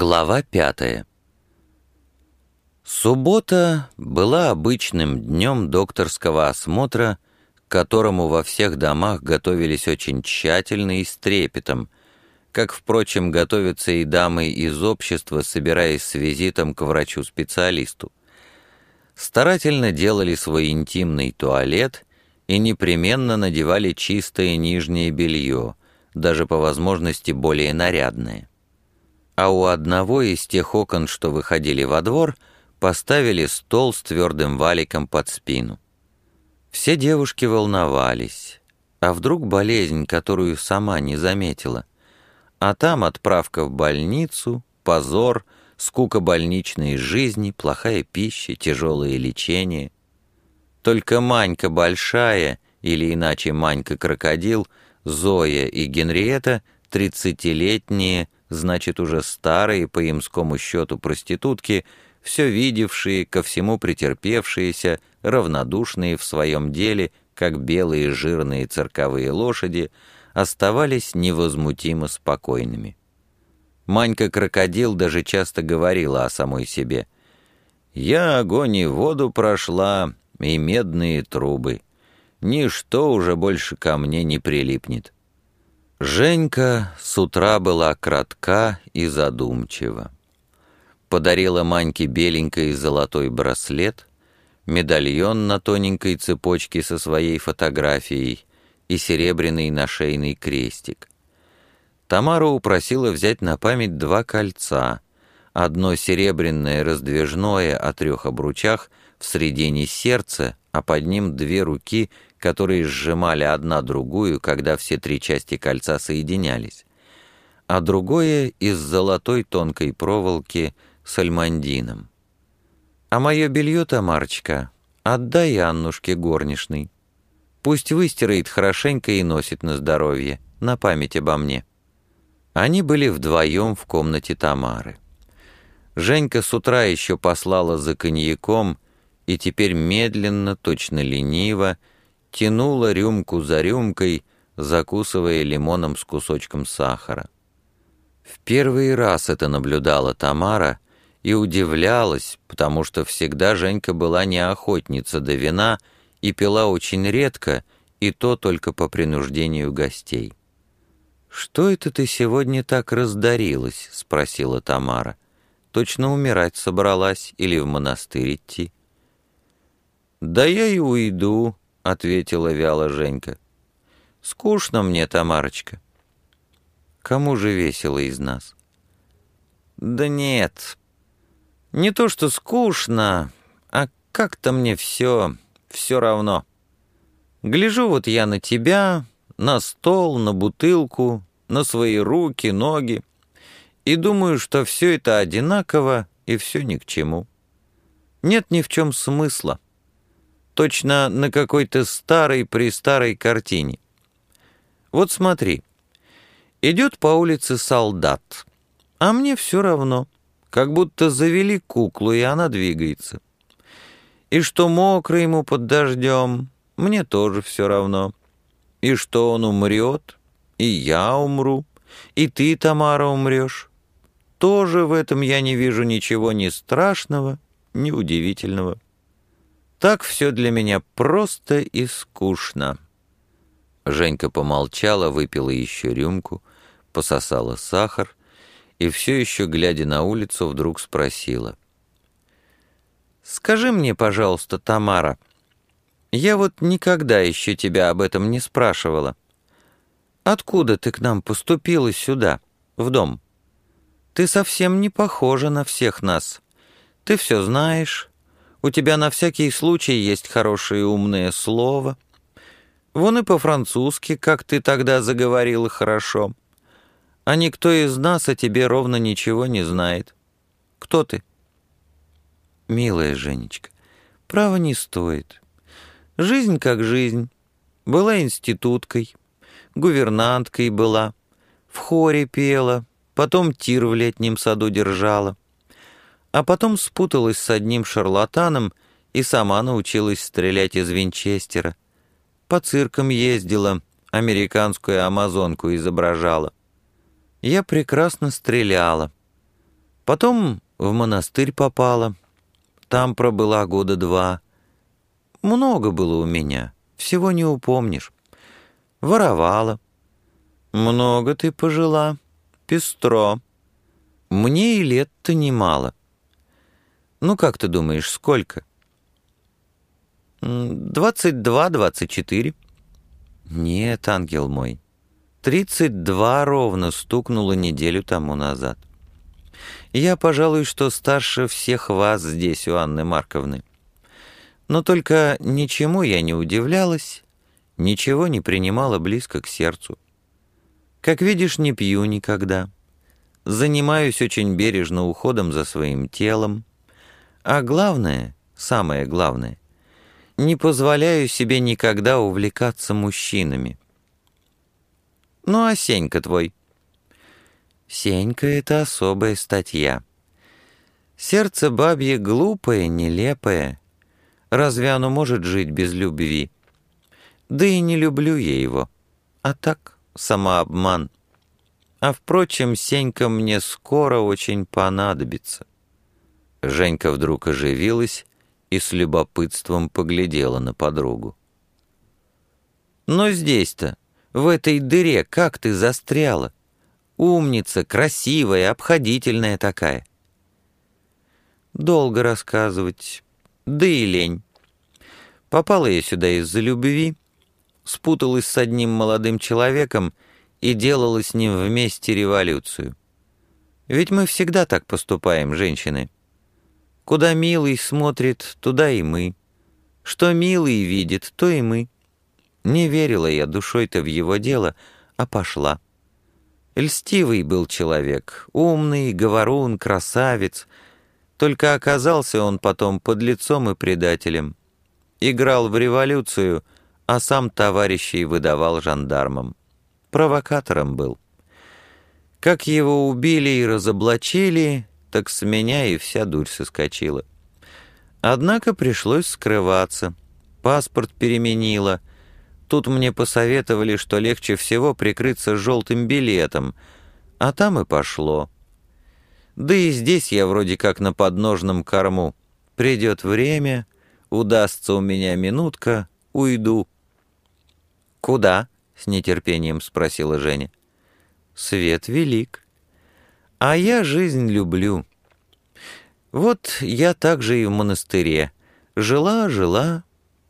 Глава пятая Суббота была обычным днем докторского осмотра, к которому во всех домах готовились очень тщательно и с трепетом, как, впрочем, готовятся и дамы из общества, собираясь с визитом к врачу-специалисту. Старательно делали свой интимный туалет и непременно надевали чистое нижнее белье, даже по возможности более нарядное а у одного из тех окон, что выходили во двор, поставили стол с твердым валиком под спину. Все девушки волновались. А вдруг болезнь, которую сама не заметила? А там отправка в больницу, позор, скука больничной жизни, плохая пища, тяжелое лечение. Только Манька Большая, или иначе Манька-крокодил, Зоя и Генриета, тридцатилетние, значит, уже старые по имскому счету проститутки, все видевшие, ко всему претерпевшиеся, равнодушные в своем деле, как белые жирные цирковые лошади, оставались невозмутимо спокойными. Манька-крокодил даже часто говорила о самой себе. «Я огонь и воду прошла, и медные трубы. Ничто уже больше ко мне не прилипнет». Женька с утра была кратка и задумчива. Подарила Маньке беленький золотой браслет, медальон на тоненькой цепочке со своей фотографией и серебряный нашейный крестик. Тамара упросила взять на память два кольца, одно серебряное раздвижное о трех обручах в середине сердца, а под ним две руки — которые сжимали одна другую, когда все три части кольца соединялись, а другое из золотой тонкой проволоки с альмандином. «А мое белье, Тамарочка, отдай Аннушке горничной. Пусть выстирает хорошенько и носит на здоровье, на память обо мне». Они были вдвоем в комнате Тамары. Женька с утра еще послала за коньяком и теперь медленно, точно лениво, тянула рюмку за рюмкой, закусывая лимоном с кусочком сахара. В первый раз это наблюдала Тамара и удивлялась, потому что всегда Женька была не охотница до вина и пила очень редко, и то только по принуждению гостей. «Что это ты сегодня так раздарилась?» — спросила Тамара. «Точно умирать собралась или в монастырь идти?» «Да я и уйду», — ответила вяло Женька. «Скучно мне, Тамарочка». «Кому же весело из нас?» «Да нет, не то что скучно, а как-то мне все, все равно. Гляжу вот я на тебя, на стол, на бутылку, на свои руки, ноги, и думаю, что все это одинаково и все ни к чему. Нет ни в чем смысла точно на какой-то старой-престарой картине. Вот смотри, идет по улице солдат, а мне все равно, как будто завели куклу, и она двигается. И что мокро ему под дождем, мне тоже все равно. И что он умрет, и я умру, и ты, Тамара, умрешь. Тоже в этом я не вижу ничего ни страшного, ни удивительного. Так все для меня просто и скучно». Женька помолчала, выпила еще рюмку, пососала сахар и все еще, глядя на улицу, вдруг спросила. «Скажи мне, пожалуйста, Тамара, я вот никогда еще тебя об этом не спрашивала. Откуда ты к нам поступила сюда, в дом? Ты совсем не похожа на всех нас. Ты все знаешь, у тебя на всякий случай есть хорошее умное слово. Вон и по-французски, как ты тогда заговорила хорошо. А никто из нас о тебе ровно ничего не знает. Кто ты? Милая Женечка, право не стоит. Жизнь как жизнь. Была институткой, гувернанткой была, в хоре пела, потом тир в летнем саду держала а потом спуталась с одним шарлатаном и сама научилась стрелять из винчестера. По циркам ездила, американскую амазонку изображала. Я прекрасно стреляла. Потом в монастырь попала. Там пробыла года два. Много было у меня, всего не упомнишь. Воровала. Много ты пожила, пестро. Мне и лет-то немало. Ну, как ты думаешь, сколько? Двадцать два, двадцать четыре. Нет, ангел мой, тридцать два ровно стукнуло неделю тому назад. Я, пожалуй, что старше всех вас здесь, у Анны Марковны. Но только ничему я не удивлялась, ничего не принимала близко к сердцу. Как видишь, не пью никогда. Занимаюсь очень бережно уходом за своим телом. А главное, самое главное, не позволяю себе никогда увлекаться мужчинами. Ну а Сенька твой — Сенька — это особая статья. Сердце бабье глупое, нелепое. Разве оно может жить без любви? Да и не люблю я его. А так, самообман. А впрочем, Сенька мне скоро очень понадобится. Женька вдруг оживилась и с любопытством поглядела на подругу. «Но здесь-то, в этой дыре, как ты застряла? Умница, красивая, обходительная такая. Долго рассказывать, да и лень. Попала я сюда из-за любви, спуталась с одним молодым человеком и делала с ним вместе революцию. Ведь мы всегда так поступаем, женщины. Куда милый смотрит, туда и мы. Что милый видит, то и мы. Не верила я душой-то в его дело, а пошла. Льстивый был человек, умный, говорун, красавец. Только оказался он потом под лицом и предателем. Играл в революцию, а сам товарищей выдавал жандармам. Провокатором был. Как его убили и разоблачили, так с меня и вся дурь соскочила. Однако пришлось скрываться. Паспорт переменила, Тут мне посоветовали, что легче всего прикрыться желтым билетом, а там и пошло. Да и здесь я вроде как на подножном корму. Придет время, удастся у меня минутка, уйду. «Куда?» — с нетерпением спросила Женя. «Свет велик. А я жизнь люблю. Вот я также и в монастыре. Жила-жила,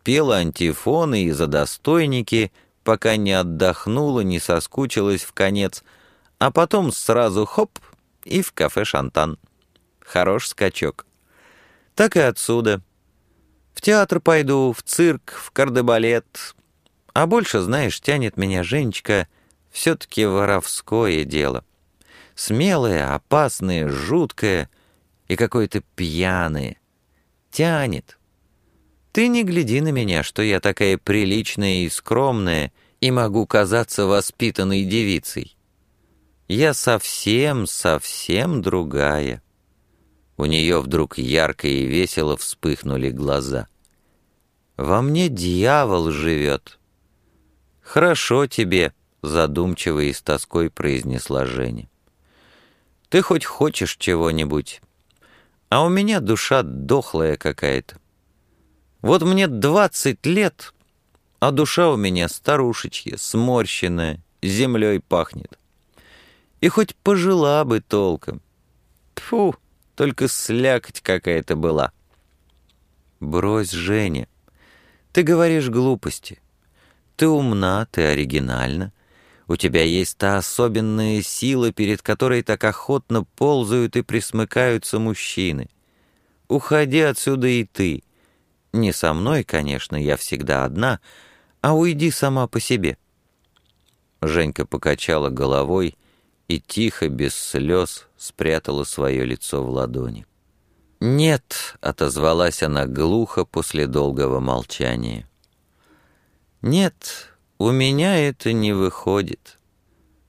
пела антифоны и задостойники, пока не отдохнула, не соскучилась в конец, а потом сразу хоп и в кафе «Шантан». Хорош скачок. Так и отсюда. В театр пойду, в цирк, в кардебалет. А больше, знаешь, тянет меня Женечка все-таки воровское дело. Смелое, опасное, жуткое и какое-то пьяное. Тянет. Ты не гляди на меня, что я такая приличная и скромная и могу казаться воспитанной девицей. Я совсем, совсем другая». У нее вдруг ярко и весело вспыхнули глаза. «Во мне дьявол живет». «Хорошо тебе», — задумчиво и с тоской произнесла Женя. «Ты хоть хочешь чего-нибудь, а у меня душа дохлая какая-то. Вот мне двадцать лет, а душа у меня старушечья, сморщенная, землей пахнет. И хоть пожила бы толком. Фу, только слякоть какая-то была. Брось, Женя, ты говоришь глупости. Ты умна, ты оригинальна. У тебя есть та особенная сила, перед которой так охотно ползают и присмыкаются мужчины. Уходи отсюда и ты — не со мной, конечно, я всегда одна, а уйди сама по себе». Женька покачала головой и тихо, без слез, спрятала свое лицо в ладони. «Нет», — отозвалась она глухо после долгого молчания. «Нет, у меня это не выходит.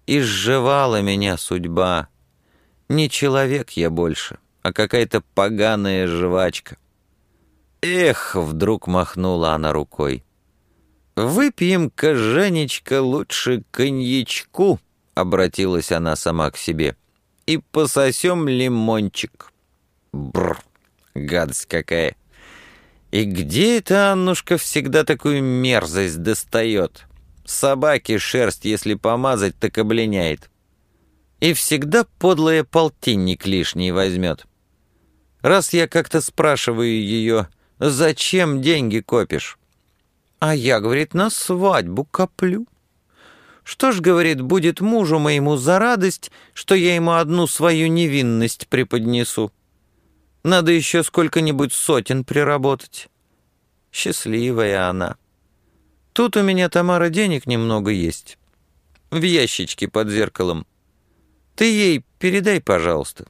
Изживала меня судьба. Не человек я больше, а какая-то поганая жвачка». «Эх!» — вдруг махнула она рукой. «Выпьем-ка, Женечка, лучше коньячку», — обратилась она сама к себе. и пососем лимончик. Бррр, гадость какая. И где эта Аннушка всегда такую мерзость достает? Собаки шерсть, если помазать, так облиняет. И всегда подлая полтинник лишний возьмет. Раз я как-то спрашиваю ее, зачем деньги копишь? А я, говорит, на свадьбу коплю. Что ж, говорит, будет мужу моему за радость, что я ему одну свою невинность преподнесу. Надо еще сколько-нибудь сотен приработать. Счастливая она. Тут у меня, Тамара, денег немного есть. В ящичке под зеркалом. Ты ей передай, пожалуйста.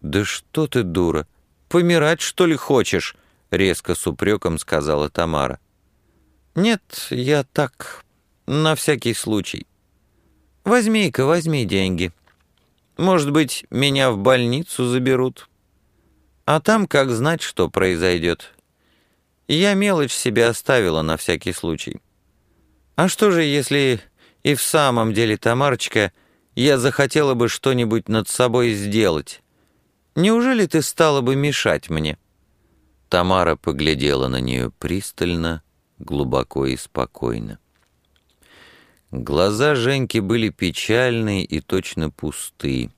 «Да что ты, дура, помирать, что ли, хочешь?» — резко с упреком сказала Тамара. «Нет, я так, на всякий случай. Возьми-ка, возьми деньги. Может быть, меня в больницу заберут. А там как знать, что произойдет. Я мелочь себе оставила на всякий случай. А что же, если и в самом деле, Тамарочка, я захотела бы что-нибудь над собой сделать?» Неужели ты стала бы мешать мне?» Тамара поглядела на нее пристально, глубоко и спокойно. Глаза Женьки были печальные и точно пусты.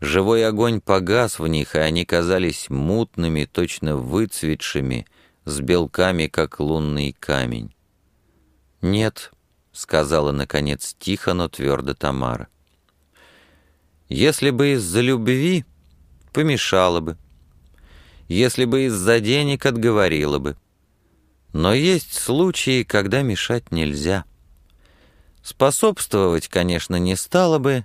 Живой огонь погас в них, и они казались мутными, точно выцветшими, с белками, как лунный камень. «Нет», — сказала, наконец, тихо, но твердо Тамара. «Если бы из-за любви помешала бы. Если бы из-за денег отговорила бы. Но есть случаи, когда мешать нельзя. Способствовать, конечно, не стало бы,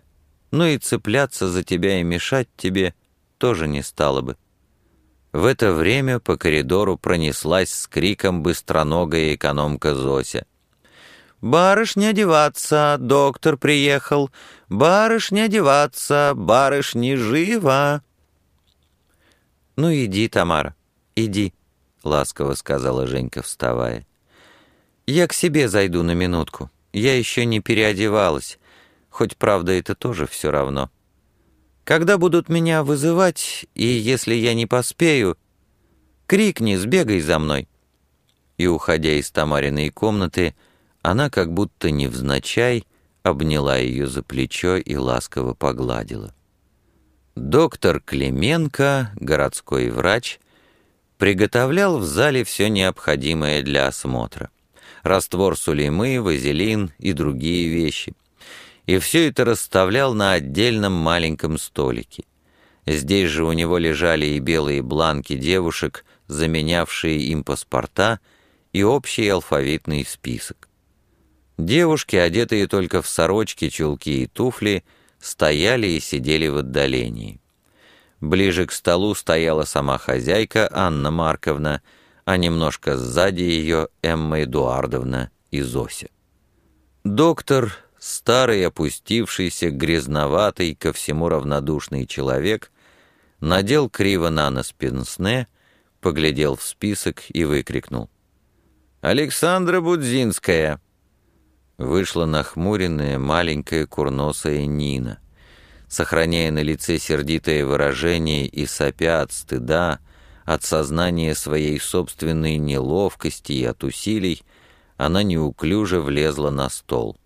но и цепляться за тебя и мешать тебе тоже не стало бы. В это время по коридору пронеслась с криком быстроногая экономка Зося. «Барышня одеваться, доктор приехал! Барышня одеваться, барышня жива!» «Ну иди, Тамара, иди», — ласково сказала Женька, вставая. «Я к себе зайду на минутку. Я еще не переодевалась, хоть, правда, это тоже все равно. Когда будут меня вызывать, и если я не поспею, крикни, сбегай за мной». И, уходя из Тамариной комнаты, она как будто невзначай обняла ее за плечо и ласково погладила. Доктор Клименко, городской врач, приготовлял в зале все необходимое для осмотра. Раствор сулеймы, вазелин и другие вещи. И все это расставлял на отдельном маленьком столике. Здесь же у него лежали и белые бланки девушек, заменявшие им паспорта, и общий алфавитный список. Девушки, одетые только в сорочки, чулки и туфли, стояли и сидели в отдалении. Ближе к столу стояла сама хозяйка Анна Марковна, а немножко сзади ее Эмма Эдуардовна и Зося. Доктор, старый, опустившийся, грязноватый, ко всему равнодушный человек, надел криво на нос пенсне, поглядел в список и выкрикнул. «Александра Будзинская!» Вышла нахмуренная маленькая курносая Нина. Сохраняя на лице сердитое выражение и сопя от стыда, от сознания своей собственной неловкости и от усилий, она неуклюже влезла на стол.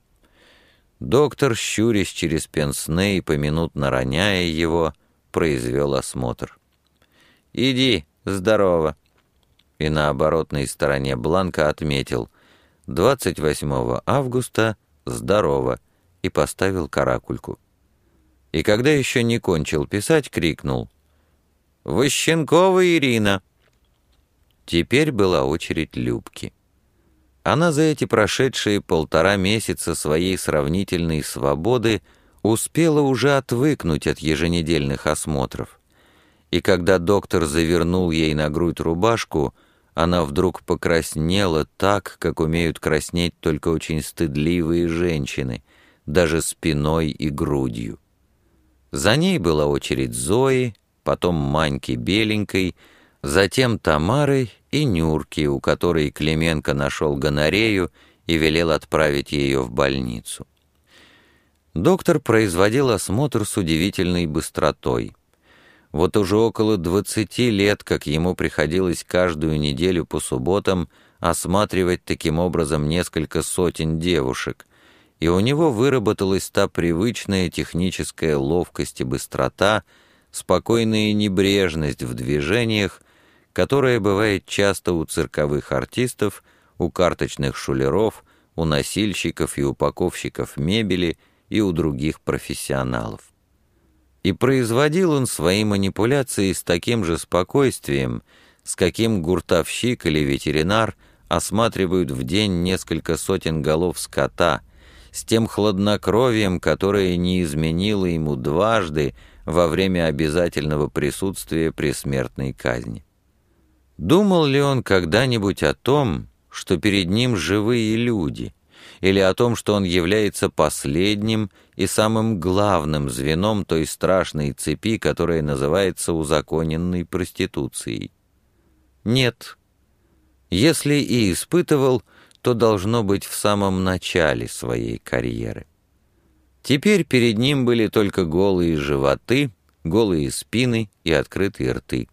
Доктор, щурясь через пенсне и поминутно роняя его, произвел осмотр. «Иди, здорово!» И на оборотной стороне бланка отметил — 28 августа «Здорово» и поставил каракульку. И когда еще не кончил писать, крикнул «Ващенкова Ирина!» Теперь была очередь Любки. Она за эти прошедшие полтора месяца своей сравнительной свободы успела уже отвыкнуть от еженедельных осмотров. И когда доктор завернул ей на грудь рубашку — она вдруг покраснела так, как умеют краснеть только очень стыдливые женщины, даже спиной и грудью. За ней была очередь Зои, потом Маньки Беленькой, затем Тамары и Нюрки, у которой Клименко нашел гонорею и велел отправить ее в больницу. Доктор производил осмотр с удивительной быстротой. Вот уже около двадцати лет, как ему приходилось каждую неделю по субботам осматривать таким образом несколько сотен девушек, и у него выработалась та привычная техническая ловкость и быстрота, спокойная небрежность в движениях, которая бывает часто у цирковых артистов, у карточных шулеров, у носильщиков и упаковщиков мебели и у других профессионалов. И производил он свои манипуляции с таким же спокойствием, с каким гуртовщик или ветеринар осматривают в день несколько сотен голов скота, с тем хладнокровием, которое не изменило ему дважды во время обязательного присутствия при смертной казни. Думал ли он когда-нибудь о том, что перед ним живые люди, или о том, что он является последним и самым главным звеном той страшной цепи, которая называется узаконенной проституцией? Нет. Если и испытывал, то должно быть в самом начале своей карьеры. Теперь перед ним были только голые животы, голые спины и открытые рты.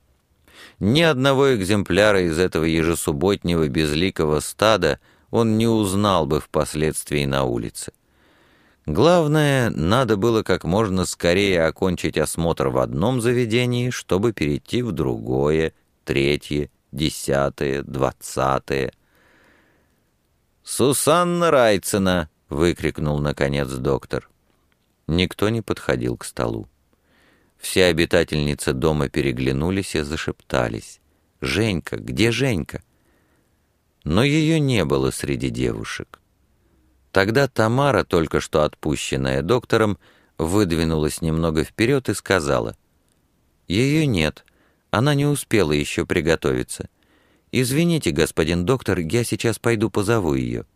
Ни одного экземпляра из этого ежесубботнего безликого стада он не узнал бы впоследствии на улице. Главное, надо было как можно скорее окончить осмотр в одном заведении, чтобы перейти в другое, третье, десятое, двадцатое. «Сусанна Райцена!» — выкрикнул, наконец, доктор. Никто не подходил к столу. Все обитательницы дома переглянулись и зашептались. «Женька! Где Женька?» Но ее не было среди девушек. Тогда Тамара, только что отпущенная доктором, выдвинулась немного вперед и сказала. «Ее нет. Она не успела еще приготовиться. Извините, господин доктор, я сейчас пойду позову ее».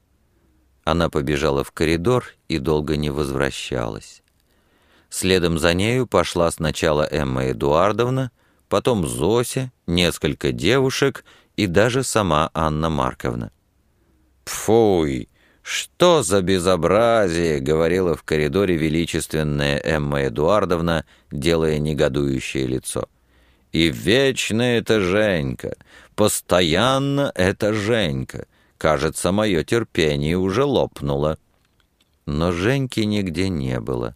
Она побежала в коридор и долго не возвращалась. Следом за нею пошла сначала Эмма Эдуардовна, потом Зося, несколько девушек и даже сама Анна Марковна. «Пфуй! Что за безобразие!» — говорила в коридоре величественная Эмма Эдуардовна, делая негодующее лицо. «И вечно это Женька! Постоянно это Женька! Кажется, мое терпение уже лопнуло!» Но Женьки нигде не было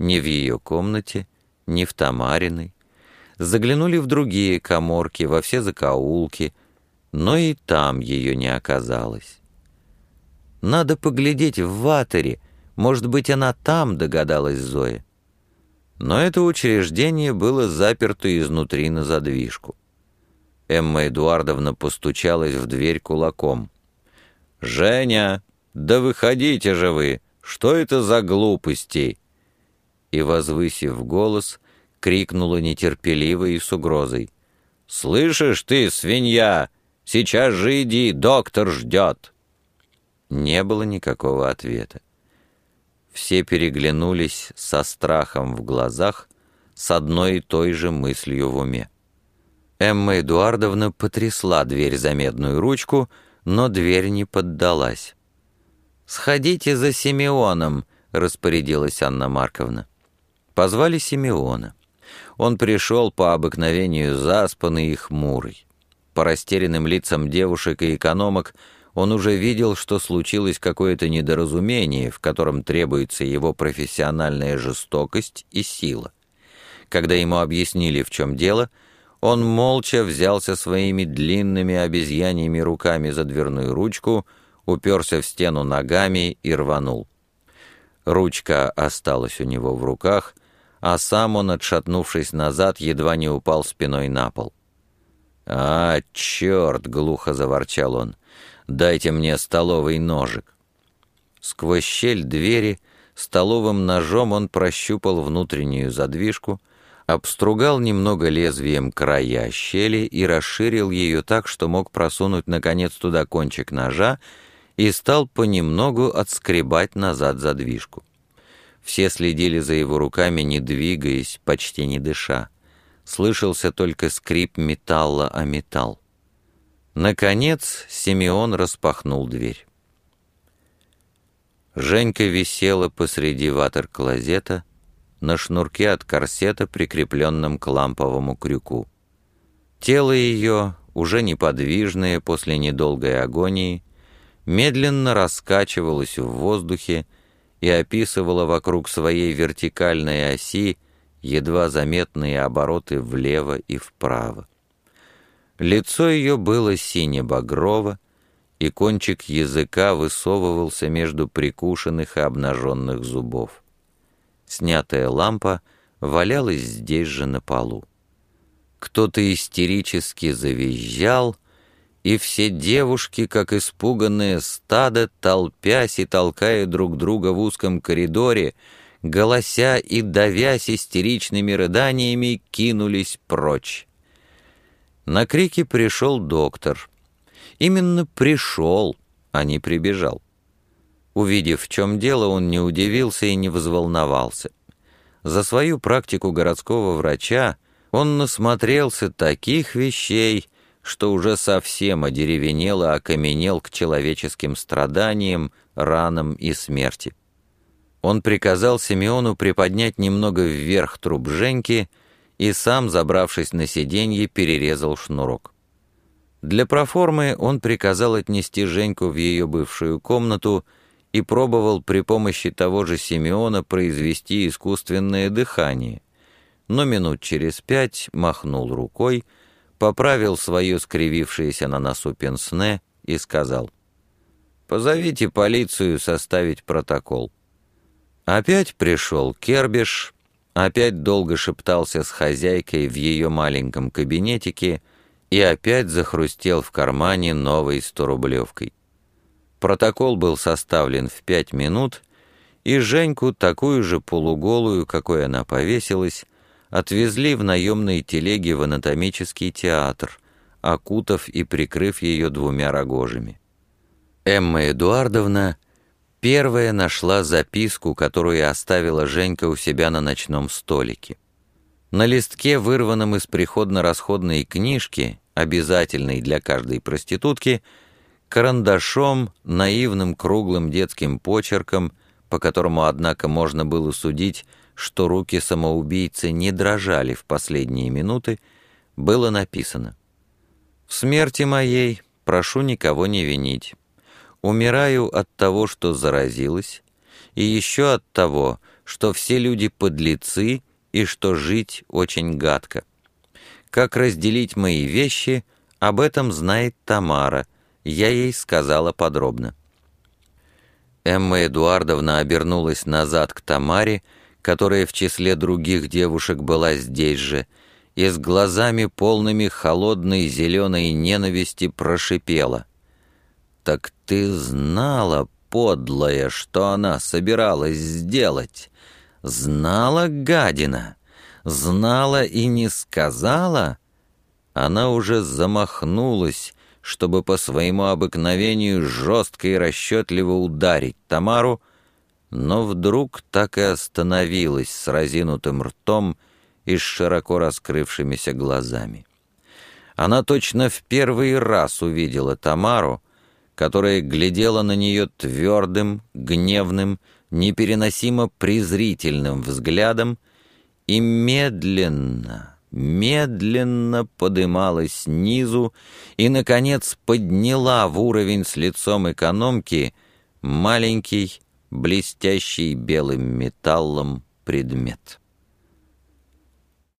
ни в ее комнате, ни в Тамариной. Заглянули в другие коморки, во все закоулки, но и там ее не оказалось. «Надо поглядеть в ватере, может быть, она там», — догадалась Зоя. Но это учреждение было заперто изнутри на задвижку. Эмма Эдуардовна постучалась в дверь кулаком. «Женя, да выходите же вы! Что это за глупости?» И, возвысив голос, крикнула нетерпеливо и с угрозой. «Слышишь ты, свинья! Сейчас же иди, доктор ждет!» Не было никакого ответа. Все переглянулись со страхом в глазах, с одной и той же мыслью в уме. Эмма Эдуардовна потрясла дверь за медную ручку, но дверь не поддалась. «Сходите за Симеоном», — распорядилась Анна Марковна. Позвали Симеона. Он пришел по обыкновению заспанный и хмурый. По растерянным лицам девушек и экономок он уже видел, что случилось какое-то недоразумение, в котором требуется его профессиональная жестокость и сила. Когда ему объяснили, в чем дело, он молча взялся своими длинными обезьяньими руками за дверную ручку, уперся в стену ногами и рванул. Ручка осталась у него в руках, а сам он, отшатнувшись назад, едва не упал спиной на пол. «А, черт!» — глухо заворчал он. «Дайте мне столовый ножик». Сквозь щель двери столовым ножом он прощупал внутреннюю задвижку, обстругал немного лезвием края щели и расширил ее так, что мог просунуть наконец туда кончик ножа и стал понемногу отскребать назад задвижку. Все следили за его руками, не двигаясь, почти не дыша. Слышался только скрип металла о металл. Наконец Симеон распахнул дверь. Женька висела посреди ватер-клозета на шнурке от корсета, прикрепленном к ламповому крюку. Тело ее, уже неподвижное после недолгой агонии, медленно раскачивалось в воздухе и описывало вокруг своей вертикальной оси едва заметные обороты влево и вправо. Лицо ее было сине-багрово, и кончик языка высовывался между прикушенных и обнаженных зубов. Снятая лампа валялась здесь же на полу. Кто-то истерически завизжал, и все девушки, как испуганные стадо, толпясь и толкая друг друга в узком коридоре, голося и давясь истеричными рыданиями, кинулись прочь. На крики пришел доктор. Именно пришел, а не прибежал. Увидев, в чем дело, он не удивился и не взволновался. За свою практику городского врача он насмотрелся таких вещей, что уже совсем одеревенел и окаменел к человеческим страданиям, ранам и смерти. Он приказал Симеону приподнять немного вверх труп Женьки и сам, забравшись на сиденье, перерезал шнурок. Для проформы он приказал отнести Женьку в ее бывшую комнату и пробовал при помощи того же Симеона произвести искусственное дыхание, но минут через пять махнул рукой, поправил свое скривившееся на носу пенсне и сказал «Позовите полицию составить протокол». Опять пришел Кербиш, опять долго шептался с хозяйкой в ее маленьком кабинетике и опять захрустел в кармане новой сторублевкой. Протокол был составлен в пять минут, и Женьку, такую же полуголую, какой она повесилась, отвезли в наемной телеге в анатомический театр, окутав и прикрыв ее двумя рогожами. Эмма Эдуардовна первая нашла записку, которую оставила Женька у себя на ночном столике. На листке, вырванном из приходно-расходной книжки, обязательной для каждой проститутки, карандашом, наивным круглым детским почерком, по которому, однако, можно было судить, что руки самоубийцы не дрожали в последние минуты, было написано «В смерти моей прошу никого не винить. Умираю от того, что заразилась, и еще от того, что все люди подлецы и что жить очень гадко. Как разделить мои вещи, об этом знает Тамара — я ей сказала подробно. Эмма Эдуардовна обернулась назад к Тамаре, которая в числе других девушек была здесь же, и с глазами полными холодной зеленой ненависти прошипела. «Так ты знала, подлая, что она собиралась сделать? Знала, гадина? Знала и не сказала?» Она уже замахнулась, чтобы по своему обыкновению жестко и расчетливо ударить Тамару, но вдруг так и остановилась с разинутым ртом и с широко раскрывшимися глазами. Она точно в первый раз увидела Тамару, которая глядела на нее твердым, гневным, непереносимо презрительным взглядом и медленно, медленно подымалась снизу и, наконец, подняла в уровень с лицом экономки маленький, блестящий белым металлом предмет.